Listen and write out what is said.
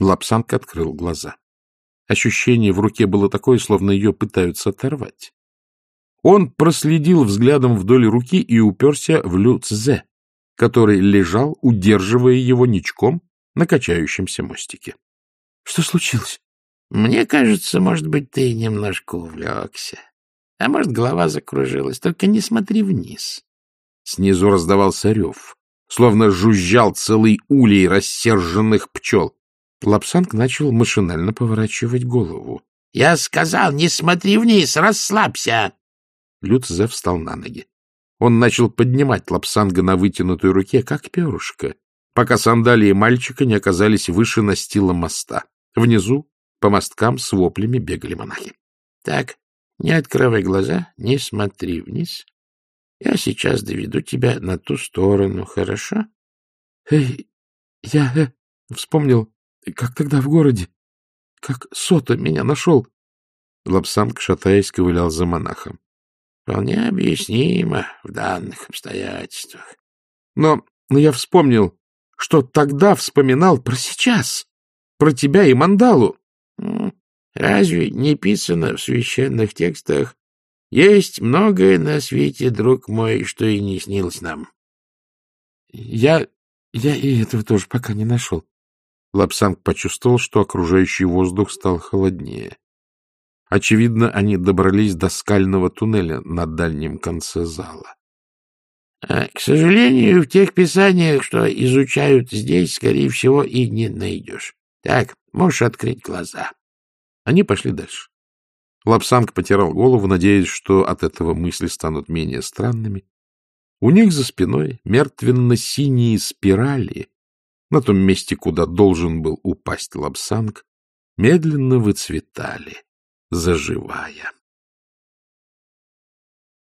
Лапсанг открыл глаза. Ощущение в руке было такое, словно ее пытаются оторвать. Он проследил взглядом вдоль руки и уперся в Лю Цзе, который лежал, удерживая его ничком на качающемся мостике. — Что случилось? — Мне кажется, может быть, ты немножко увлекся. А может, голова закружилась. Только не смотри вниз. Снизу раздавался рев, словно жужжал целый улей рассерженных пчел. Лапсанг начал машинально поворачивать голову. — Я сказал, не смотри вниз, расслабься! Люцзе встал на ноги. Он начал поднимать Лапсанга на вытянутой руке, как перышко, пока сандалии мальчика не оказались выше настила моста. Внизу по мосткам с воплями бегали монахи. — Так, не открывай глаза, не смотри вниз. Я сейчас доведу тебя на ту сторону, хорошо? — Эй, я э, вспомнил, как тогда в городе, как Сота меня нашел. Лапсанг, шатаясь, ковылял за монахом. — Вполне объяснимо в данных обстоятельствах. Но, но я вспомнил, что тогда вспоминал про сейчас, про тебя и Мандалу. — Разве не писано в священных текстах есть многое на свете, друг мой, что и не снилось нам. Я... я и этого тоже пока не нашел. Лапсанг почувствовал, что окружающий воздух стал холоднее. Очевидно, они добрались до скального туннеля на дальнем конце зала. А, — К сожалению, в тех писаниях, что изучают здесь, скорее всего, и не найдешь. Так, можешь открыть глаза. Они пошли дальше. Лапсанг потирал голову, надеясь, что от этого мысли станут менее странными. У них за спиной мертвенно-синие спирали, на том месте, куда должен был упасть Лапсанг, медленно выцветали, заживая.